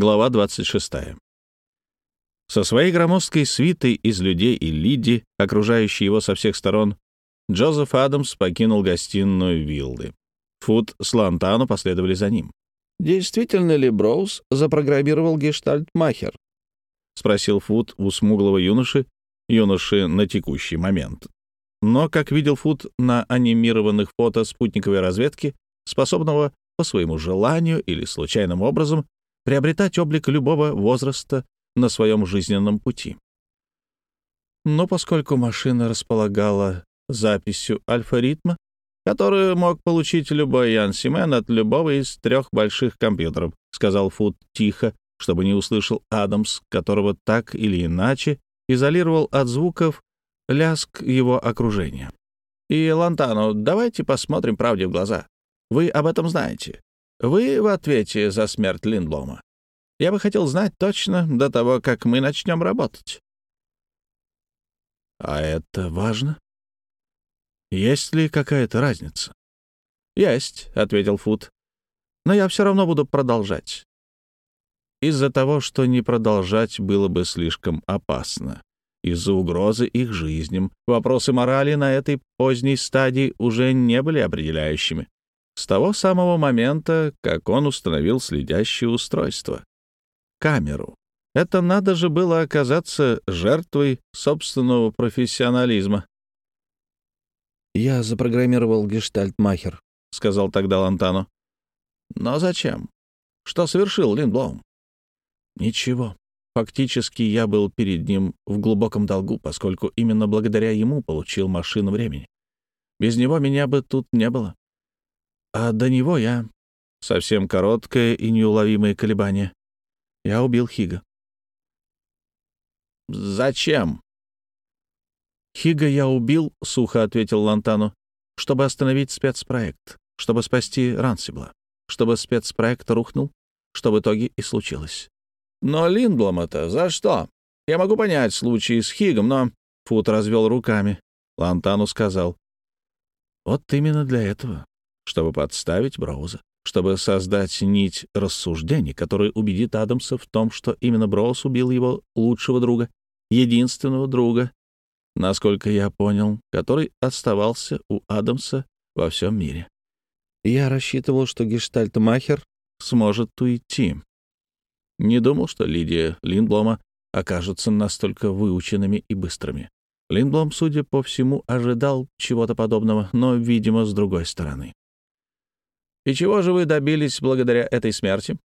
Глава 26. Со своей громоздкой свитой из людей и Лиди, окружающей его со всех сторон, Джозеф Адамс покинул гостиную виллы. Фуд с Лантану последовали за ним. «Действительно ли Броуз запрограммировал гештальтмахер?» — спросил Фуд у смуглого юноши, юноши на текущий момент. Но, как видел Фуд на анимированных фото спутниковой разведки, способного по своему желанию или случайным образом приобретать облик любого возраста на своем жизненном пути. Но поскольку машина располагала записью альфа-ритма, которую мог получить любой Ян Симен от любого из трех больших компьютеров, сказал Фуд тихо, чтобы не услышал Адамс, которого так или иначе изолировал от звуков ляск его окружения. «И, Лантану, давайте посмотрим правде в глаза. Вы об этом знаете. Вы в ответе за смерть Линдлома. Я бы хотел знать точно до того, как мы начнем работать. А это важно? Есть ли какая-то разница? Есть, — ответил Фуд. Но я все равно буду продолжать. Из-за того, что не продолжать было бы слишком опасно. Из-за угрозы их жизням вопросы морали на этой поздней стадии уже не были определяющими с того самого момента, как он установил следящее устройство — камеру. Это надо же было оказаться жертвой собственного профессионализма. «Я запрограммировал гештальтмахер», — сказал тогда Лантану. «Но зачем? Что совершил Линблоум?» «Ничего. Фактически я был перед ним в глубоком долгу, поскольку именно благодаря ему получил машину времени. Без него меня бы тут не было. А до него я... Совсем короткое и неуловимое колебание. Я убил Хига. «Зачем?» «Хига я убил», — сухо ответил Лантану, «чтобы остановить спецпроект, чтобы спасти Рансибла, чтобы спецпроект рухнул, что в итоге и случилось». «Но Линдблома-то за что? Я могу понять случай с Хигом, но...» Фут развел руками. Лантану сказал, «Вот именно для этого чтобы подставить Броуза, чтобы создать нить рассуждений, которая убедит Адамса в том, что именно Броуз убил его лучшего друга, единственного друга, насколько я понял, который оставался у Адамса во всем мире. Я рассчитывал, что гештальтмахер сможет уйти. Не думал, что Лидия Линблома окажутся настолько выученными и быстрыми. Линблом, судя по всему, ожидал чего-то подобного, но, видимо, с другой стороны. И чего же вы добились благодаря этой смерти?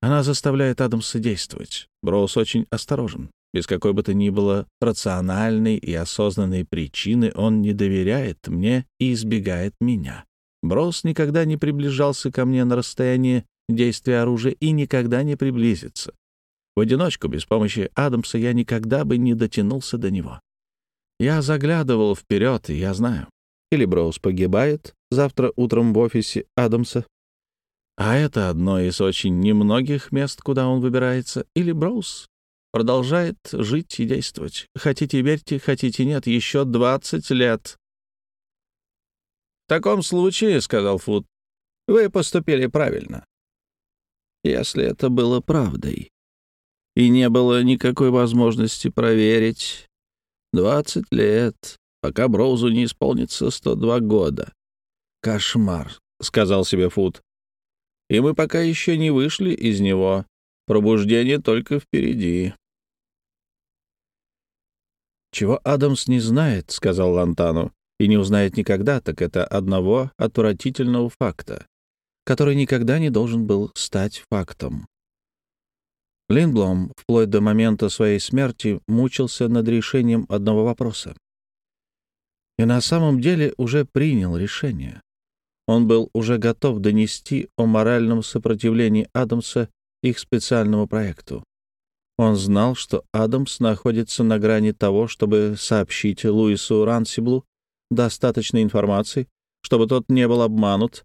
Она заставляет Адамса действовать. Броуз очень осторожен. Без какой бы то ни было рациональной и осознанной причины он не доверяет мне и избегает меня. Броуз никогда не приближался ко мне на расстояние действия оружия и никогда не приблизится. В одиночку, без помощи Адамса, я никогда бы не дотянулся до него. Я заглядывал вперед, и я знаю. Или Броуз погибает завтра утром в офисе Адамса, а это одно из очень немногих мест, куда он выбирается, или Броуз продолжает жить и действовать. Хотите верьте, хотите нет, еще 20 лет. «В таком случае, — сказал Фуд, — вы поступили правильно. Если это было правдой, и не было никакой возможности проверить, 20 лет пока Броузу не исполнится 102 года. «Кошмар», — сказал себе Фуд. «И мы пока еще не вышли из него. Пробуждение только впереди». «Чего Адамс не знает», — сказал Лантану, — «и не узнает никогда, так это одного отвратительного факта, который никогда не должен был стать фактом». Линблом вплоть до момента своей смерти мучился над решением одного вопроса и на самом деле уже принял решение. Он был уже готов донести о моральном сопротивлении Адамса их специальному проекту. Он знал, что Адамс находится на грани того, чтобы сообщить Луису Рансиблу достаточной информации, чтобы тот не был обманут,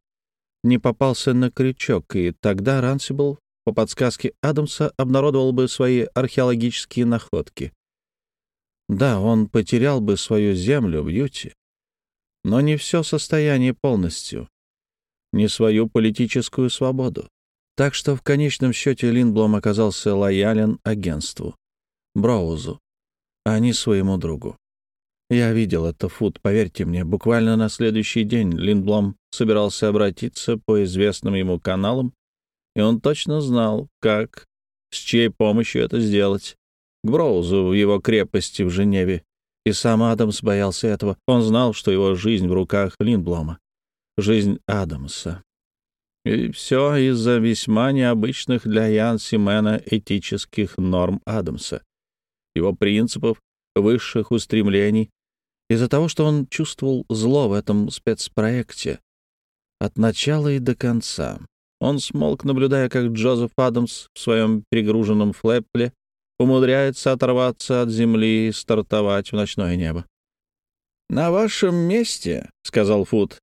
не попался на крючок, и тогда Рансибл по подсказке Адамса обнародовал бы свои археологические находки. Да, он потерял бы свою землю в Юте, но не все состояние полностью, не свою политическую свободу. Так что в конечном счете Линдблом оказался лоялен агентству, Броузу, а не своему другу. Я видел это, Фуд, поверьте мне. Буквально на следующий день Линдблом собирался обратиться по известным ему каналам, и он точно знал, как, с чьей помощью это сделать. К Броузу в его крепости в Женеве. И сам Адамс боялся этого. Он знал, что его жизнь в руках Линдблома. Жизнь Адамса. И все из-за весьма необычных для Ян Симена этических норм Адамса, его принципов, высших устремлений, из-за того, что он чувствовал зло в этом спецпроекте от начала и до конца. Он смолк, наблюдая, как Джозеф Адамс в своем перегруженном флэпле умудряется оторваться от земли и стартовать в ночное небо. «На вашем месте, — сказал Фуд, —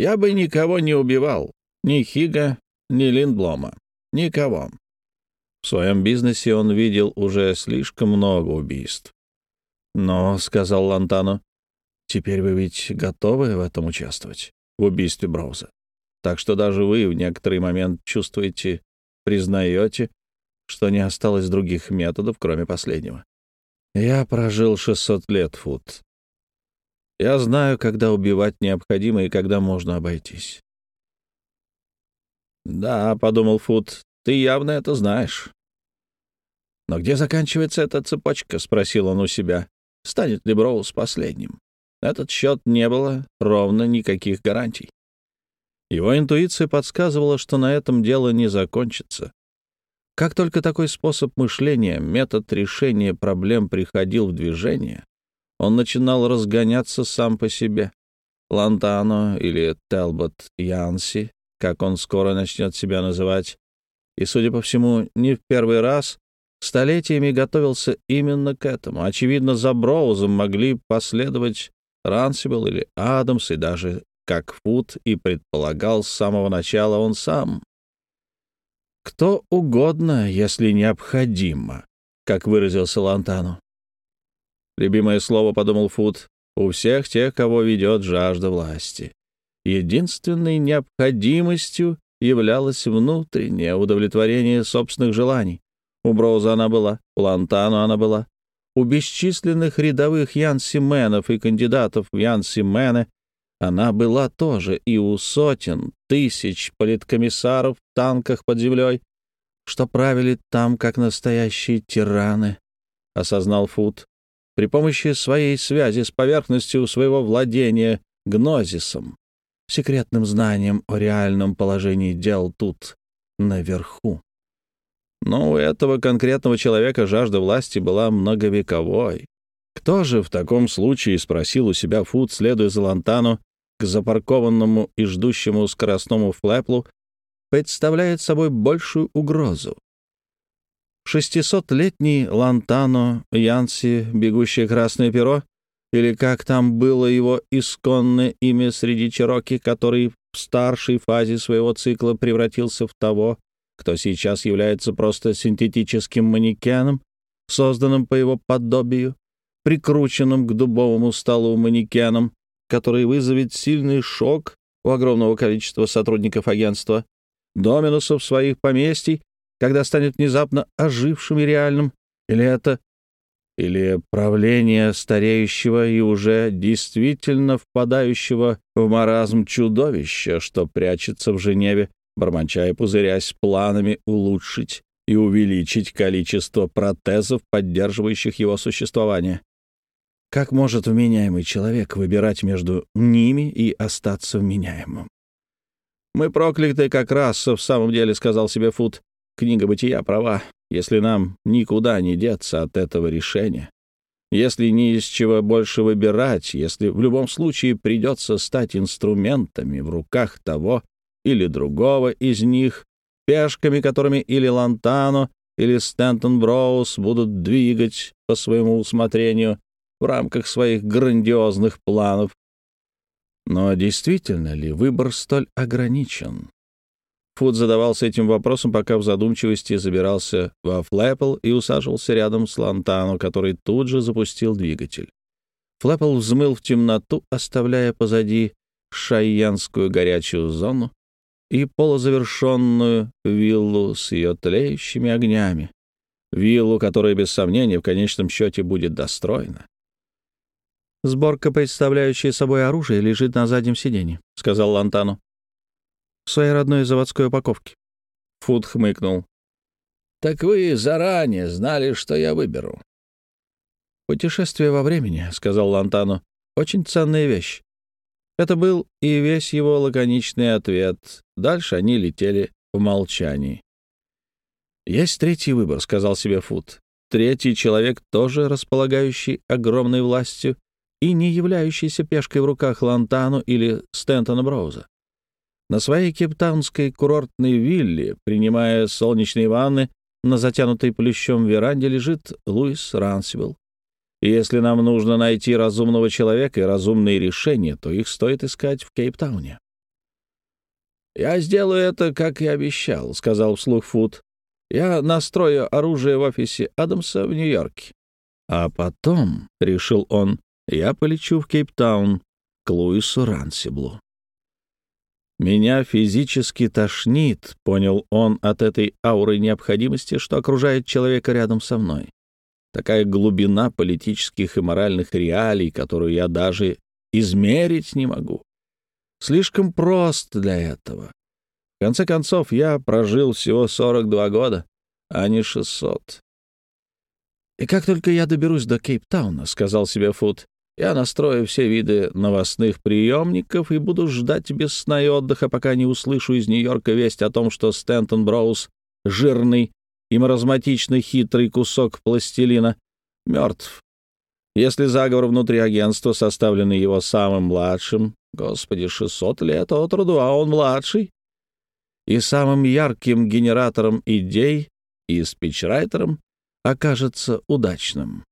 я бы никого не убивал, ни Хига, ни Линдблома, никого. В своем бизнесе он видел уже слишком много убийств. «Но», — сказал Лантану, — «теперь вы ведь готовы в этом участвовать, в убийстве Броуза. Так что даже вы в некоторый момент чувствуете, признаете, что не осталось других методов, кроме последнего. Я прожил 600 лет, Фуд. Я знаю, когда убивать необходимо и когда можно обойтись. «Да», — подумал Фуд, — «ты явно это знаешь». «Но где заканчивается эта цепочка?» — спросил он у себя. «Станет ли Броуз последним?» Этот счет не было ровно никаких гарантий. Его интуиция подсказывала, что на этом дело не закончится. Как только такой способ мышления, метод решения проблем приходил в движение, он начинал разгоняться сам по себе. Лантано или Телбот Янси как он скоро начнет себя называть, и, судя по всему, не в первый раз, столетиями готовился именно к этому. Очевидно, за Броузом могли последовать Рансибл или Адамс, и даже, как Фуд и предполагал с самого начала он сам. Кто угодно, если необходимо, как выразился Лантану. Любимое слово, подумал Фуд, у всех тех, кого ведет жажда власти. Единственной необходимостью являлось внутреннее удовлетворение собственных желаний. У Броуза она была, у Лантану она была. У бесчисленных рядовых Янсименов и кандидатов в Янсимены она была тоже, и у сотен, тысяч политкомиссаров в танках под землей, что правили там, как настоящие тираны, — осознал Фуд, при помощи своей связи с поверхностью своего владения гнозисом секретным знанием о реальном положении дел тут, наверху. Но у этого конкретного человека жажда власти была многовековой. Кто же в таком случае, спросил у себя Фуд, следуя за Лантану к запаркованному и ждущему скоростному флэплу, представляет собой большую угрозу? Шестисотлетний Лантано Янси, бегущее красное перо, или как там было его исконное имя среди чероки, который в старшей фазе своего цикла превратился в того, кто сейчас является просто синтетическим манекеном, созданным по его подобию, прикрученным к дубовому столу манекеном, который вызовет сильный шок у огромного количества сотрудников агентства, доминусов своих поместий, когда станет внезапно ожившим и реальным, или это или правление стареющего и уже действительно впадающего в маразм чудовища, что прячется в Женеве, бормоча и пузырясь планами улучшить и увеличить количество протезов, поддерживающих его существование. Как может вменяемый человек выбирать между ними и остаться вменяемым? «Мы прокляты как раз, в самом деле», — сказал себе Фуд. «Книга бытия права если нам никуда не деться от этого решения, если не из чего больше выбирать, если в любом случае придется стать инструментами в руках того или другого из них, пешками, которыми или Лантано, или Стэнтон Броуз будут двигать по своему усмотрению в рамках своих грандиозных планов. Но действительно ли выбор столь ограничен? Фуд задавался этим вопросом, пока в задумчивости забирался во Флэппл и усаживался рядом с Лантану, который тут же запустил двигатель. Флэппл взмыл в темноту, оставляя позади шайянскую горячую зону, и полузавершенную виллу с ее тлеющими огнями. Виллу, которая, без сомнения, в конечном счете будет достроена. «Сборка, представляющая собой оружие, лежит на заднем сиденье», — сказал Лантану. «В своей родной заводской упаковке». Фуд хмыкнул. «Так вы заранее знали, что я выберу». «Путешествие во времени», — сказал Лантану, — «очень ценная вещь». Это был и весь его лаконичный ответ. Дальше они летели в молчании. «Есть третий выбор», — сказал себе Фуд. «Третий человек, тоже располагающий огромной властью и не являющийся пешкой в руках Лантану или Стентона Броуза. На своей кептаунской курортной вилле, принимая солнечные ванны, на затянутой плющом веранде лежит Луис Рансибл. И если нам нужно найти разумного человека и разумные решения, то их стоит искать в Кейптауне. «Я сделаю это, как и обещал», — сказал вслух Фуд. «Я настрою оружие в офисе Адамса в Нью-Йорке. А потом, — решил он, — я полечу в Кейптаун к Луису Рансиблу». «Меня физически тошнит», — понял он от этой ауры необходимости, что окружает человека рядом со мной такая глубина политических и моральных реалий, которую я даже измерить не могу. Слишком прост для этого. В конце концов, я прожил всего 42 года, а не 600. «И как только я доберусь до Кейптауна», — сказал себе Фуд, «я настрою все виды новостных приемников и буду ждать без сна и отдыха, пока не услышу из Нью-Йорка весть о том, что Стэнтон Броуз, жирный, и маразматичный хитрый кусок пластилина мертв. Если заговор внутри агентства, составленный его самым младшим, господи, 600 лет от роду, а он младший, и самым ярким генератором идей и спичрайтером, окажется удачным.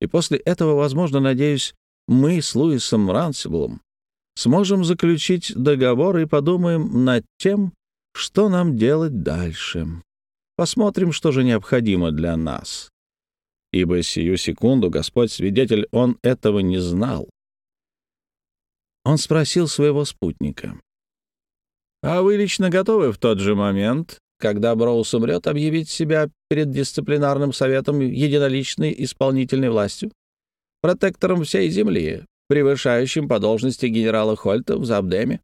И после этого, возможно, надеюсь, мы с Луисом Рансиблом сможем заключить договор и подумаем над тем, что нам делать дальше. Посмотрим, что же необходимо для нас. Ибо сию секунду, Господь свидетель, он этого не знал. Он спросил своего спутника. «А вы лично готовы в тот же момент, когда Броуз умрет, объявить себя перед дисциплинарным советом единоличной исполнительной властью, протектором всей земли, превышающим по должности генерала Хольта в Забдеме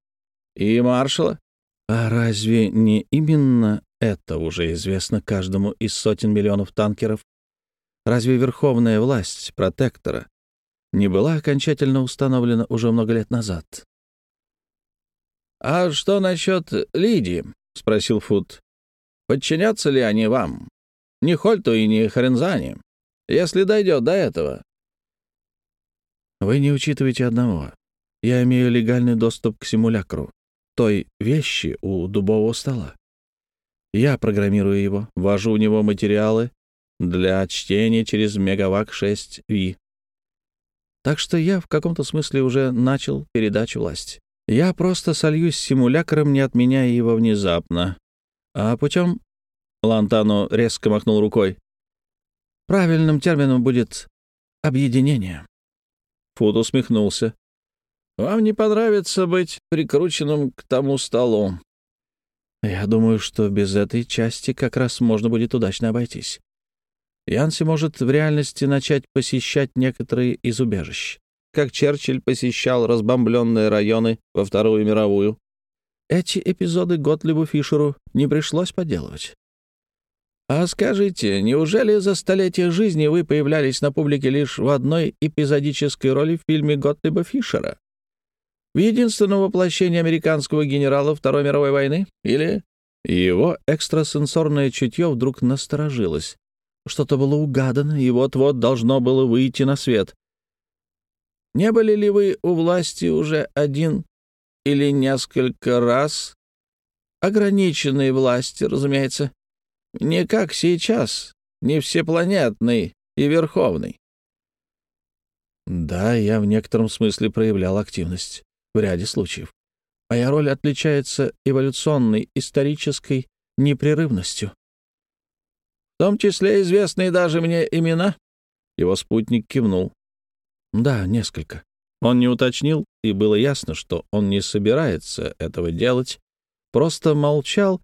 и маршала?» «А разве не именно это уже известно каждому из сотен миллионов танкеров. Разве верховная власть протектора не была окончательно установлена уже много лет назад? «А что насчет Лидии?» — спросил Фуд. «Подчинятся ли они вам? Ни Хольту и ни Харензане, если дойдет до этого?» «Вы не учитываете одного. Я имею легальный доступ к симулякру, той вещи у дубового стола. Я программирую его, ввожу в него материалы для чтения через Мегавак 6V. Так что я в каком-то смысле уже начал передачу власти. Я просто сольюсь с симулякром, не отменяя его внезапно. А путем... Лантано резко махнул рукой. Правильным термином будет объединение. Фуд усмехнулся. «Вам не понравится быть прикрученным к тому столу. Я думаю, что без этой части как раз можно будет удачно обойтись. Янси может в реальности начать посещать некоторые из убежищ, как Черчилль посещал разбомбленные районы во Вторую мировую. Эти эпизоды Готлибу Фишеру не пришлось поделывать. А скажите, неужели за столетие жизни вы появлялись на публике лишь в одной эпизодической роли в фильме Готлиба Фишера? в единственном воплощении американского генерала Второй мировой войны? Или его экстрасенсорное чутье вдруг насторожилось? Что-то было угадано, и вот-вот должно было выйти на свет. Не были ли вы у власти уже один или несколько раз? Ограниченные власти, разумеется. Не как сейчас, не всепланетный и верховный. Да, я в некотором смысле проявлял активность в ряде случаев. Моя роль отличается эволюционной, исторической непрерывностью. В том числе известные даже мне имена? Его спутник кивнул. Да, несколько. Он не уточнил, и было ясно, что он не собирается этого делать, просто молчал,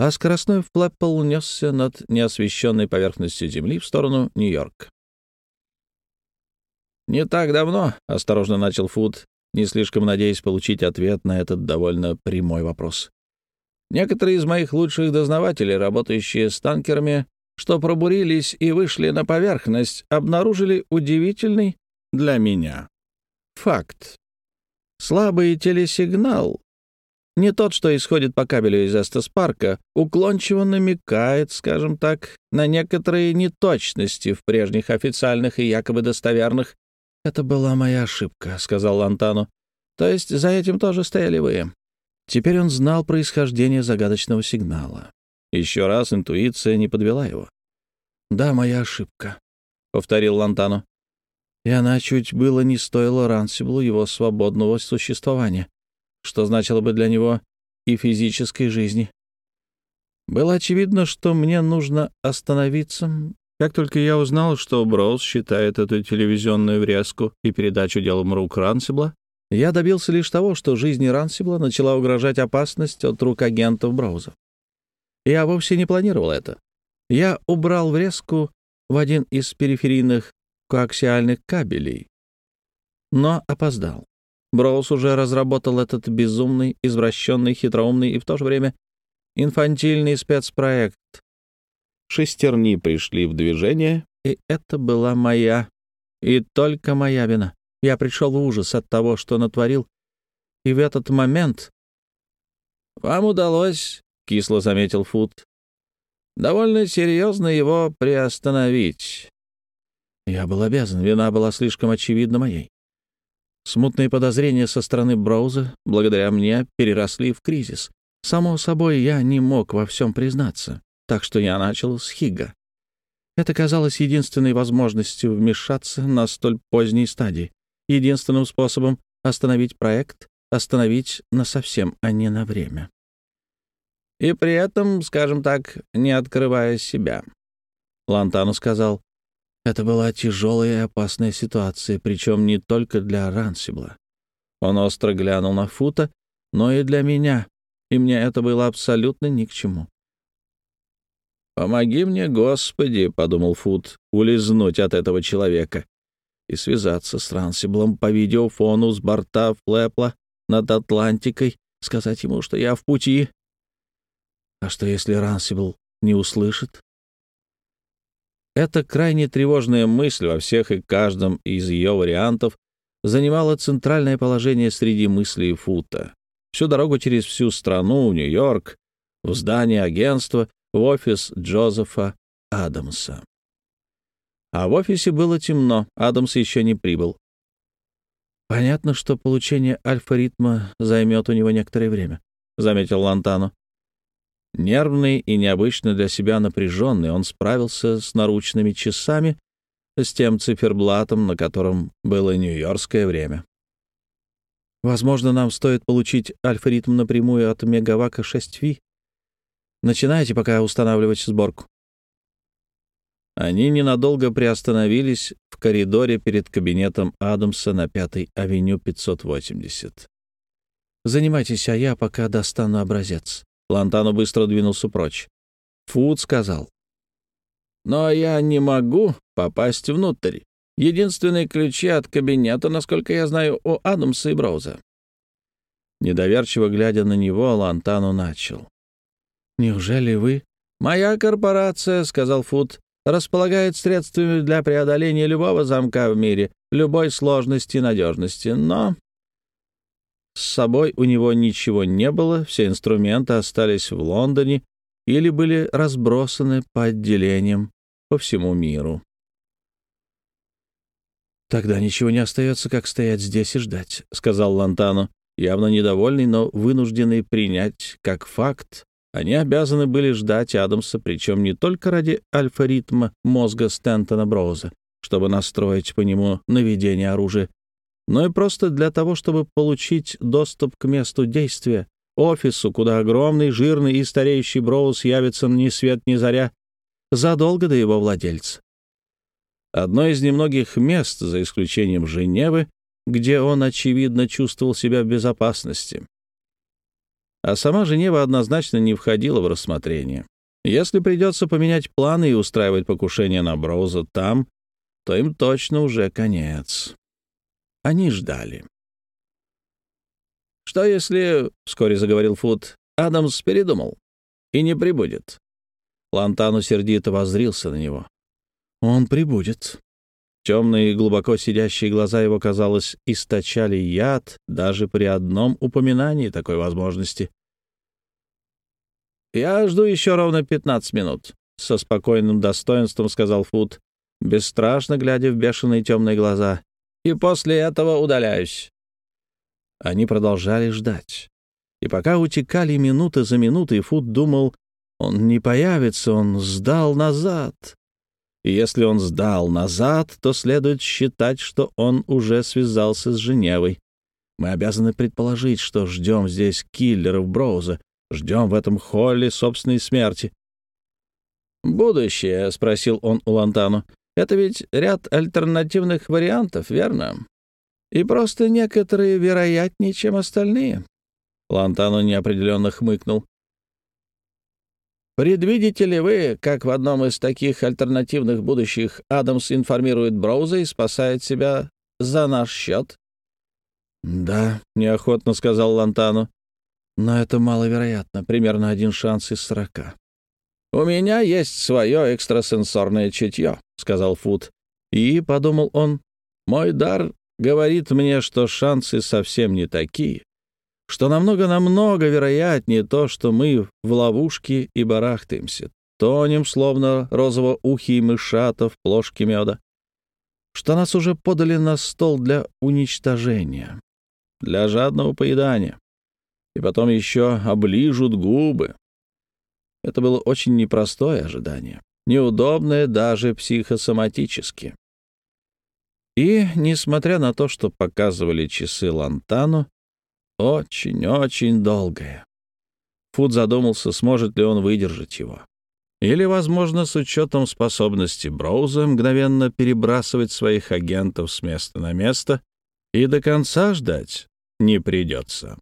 а скоростной флэппл несся над неосвещенной поверхностью Земли в сторону Нью-Йорка. «Не так давно», — осторожно начал Фуд, не слишком надеясь получить ответ на этот довольно прямой вопрос. «Некоторые из моих лучших дознавателей, работающие с танкерами, что пробурились и вышли на поверхность, обнаружили удивительный для меня факт. Слабый телесигнал, не тот, что исходит по кабелю из Эстес-парка, уклончиво намекает, скажем так, на некоторые неточности в прежних официальных и якобы достоверных «Это была моя ошибка», — сказал Лантану. «То есть за этим тоже стояли вы». Теперь он знал происхождение загадочного сигнала. Еще раз интуиция не подвела его. «Да, моя ошибка», — повторил Лантану. И она чуть было не стоила Рансиблу его свободного существования, что значило бы для него и физической жизни. Было очевидно, что мне нужно остановиться, как только я узнал, что Броуз считает эту телевизионную врезку и передачу делом рук Рансибла, я добился лишь того, что жизни Рансибла начала угрожать опасность от рук агентов Броуза. Я вовсе не планировал это. Я убрал врезку в один из периферийных коаксиальных кабелей. Но опоздал. Броуз уже разработал этот безумный, извращенный, хитроумный и в то же время инфантильный спецпроект Шестерни пришли в движение, и это была моя, и только моя вина. Я пришел в ужас от того, что натворил, и в этот момент... «Вам удалось», — кисло заметил Фуд, — «довольно серьезно его приостановить». Я был обязан, вина была слишком очевидна моей. Смутные подозрения со стороны Броуза, благодаря мне, переросли в кризис. Само собой, я не мог во всем признаться так что я начал с Хигга. Это казалось единственной возможностью вмешаться на столь поздней стадии, единственным способом остановить проект, остановить насовсем, а не на время. И при этом, скажем так, не открывая себя. Лантану сказал, это была тяжелая и опасная ситуация, причем не только для Рансибла. Он остро глянул на Фута, но и для меня, и мне это было абсолютно ни к чему. «Помоги мне, Господи», — подумал Фуд, — «улизнуть от этого человека» и связаться с Рансиблом по видеофону с борта Флэпла над Атлантикой, сказать ему, что я в пути. А что, если Рансибл не услышит? Эта крайне тревожная мысль во всех и каждом из ее вариантов занимала центральное положение среди мыслей Фута. Всю дорогу через всю страну, в Нью-Йорк, в здание агентства, в офис Джозефа Адамса. А в офисе было темно, Адамс еще не прибыл. «Понятно, что получение альфа-ритма займет у него некоторое время», — заметил Лантано. Нервный и необычно для себя напряженный, он справился с наручными часами, с тем циферблатом, на котором было нью-йоркское время. «Возможно, нам стоит получить альфа-ритм напрямую от Мегавака 6Ви», Начинайте пока устанавливать сборку». Они ненадолго приостановились в коридоре перед кабинетом Адамса на 5-й авеню 580. «Занимайтесь, а я пока достану образец». Лантану быстро двинулся прочь. Фуд сказал. «Но я не могу попасть внутрь. Единственные ключи от кабинета, насколько я знаю, у Адамса и Броуза». Недоверчиво глядя на него, Лантану начал. «Неужели вы?» «Моя корпорация», — сказал Фуд, — «располагает средствами для преодоления любого замка в мире, любой сложности и надежности, но...» С собой у него ничего не было, все инструменты остались в Лондоне или были разбросаны по отделениям по всему миру. «Тогда ничего не остается, как стоять здесь и ждать», — сказал Лантано, явно недовольный, но вынужденный принять как факт они обязаны были ждать Адамса, причем не только ради альфа-ритма мозга Стентона Броуза, чтобы настроить по нему наведение оружия, но и просто для того, чтобы получить доступ к месту действия, офису, куда огромный, жирный и стареющий Броуз явится ни свет ни заря, задолго до его владельца. Одно из немногих мест, за исключением Женевы, где он, очевидно, чувствовал себя в безопасности. а сама Женева однозначно не входила в рассмотрение. Если придется поменять планы и устраивать покушение на Броуза там, то им точно уже конец. Они ждали. «Что если, — вскоре заговорил Фуд, — Адамс передумал и не прибудет?» Лантану сердито воззрился на него. «Он прибудет». Темные, глубоко сидящие глаза его, казалось, источали яд даже при одном упоминании такой возможности. «Я жду еще ровно пятнадцать минут», — со спокойным достоинством сказал Фуд, бесстрашно глядя в бешеные темные глаза. «И после этого удаляюсь». Они продолжали ждать. И пока утекали минуты за минутой, Фуд думал, он не появится, он сдал назад. И если он сдал назад, то следует считать, что он уже связался с Женевой. Мы обязаны предположить, что ждем здесь киллеров Броуза, Ждем в этом холле собственной смерти. «Будущее?» — спросил он у Лантану. «Это ведь ряд альтернативных вариантов, верно? И просто некоторые вероятнее, чем остальные». Лантану неопределенно хмыкнул. «Предвидите ли вы, как в одном из таких альтернативных будущих Адамс информирует Броуза и спасает себя за наш счет?» «Да», — неохотно сказал Лантану. Но это маловероятно, примерно один шанс из сорока. «У меня есть свое экстрасенсорное чутье», — сказал Фуд. И, — подумал он, — мой дар говорит мне, что шансы совсем не такие, что намного-намного вероятнее то, что мы в ловушке и барахтаемся, тонем, словно розово-ухие мышата в плошке меда, что нас уже подали на стол для уничтожения, для жадного поедания и потом еще оближут губы. Это было очень непростое ожидание, неудобное даже психосоматически. И, несмотря на то, что показывали часы Лантану, очень-очень долгое. Фуд задумался, сможет ли он выдержать его. Или, возможно, с учетом способности Броуза мгновенно перебрасывать своих агентов с места на место и до конца ждать не придется.